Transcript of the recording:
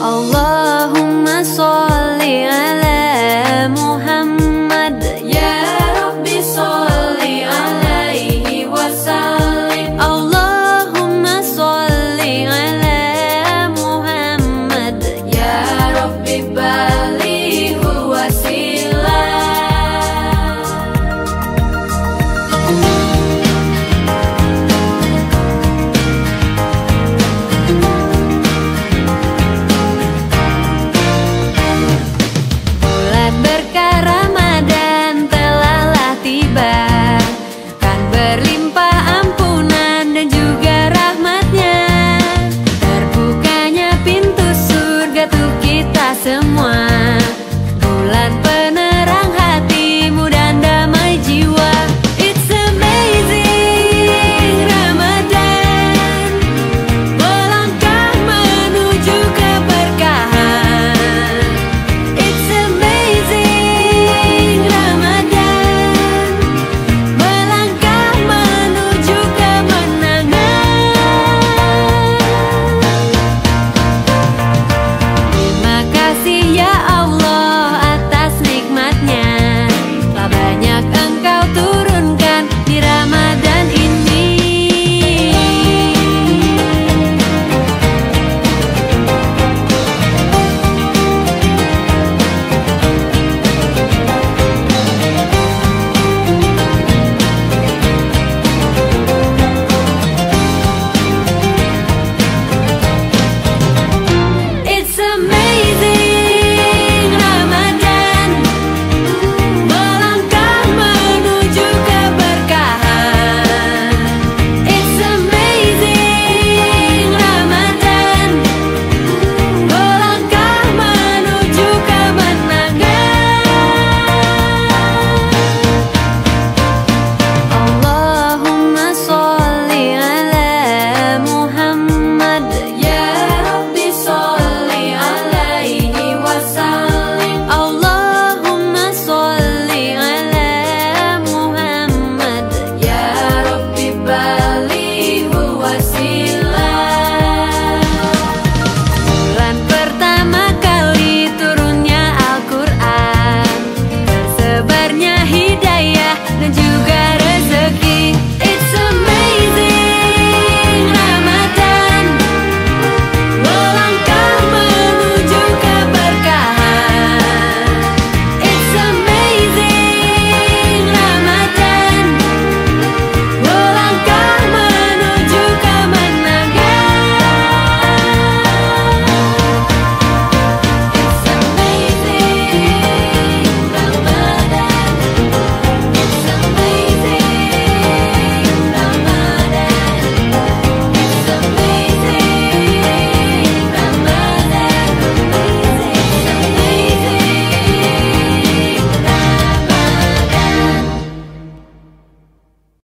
Allahumma salli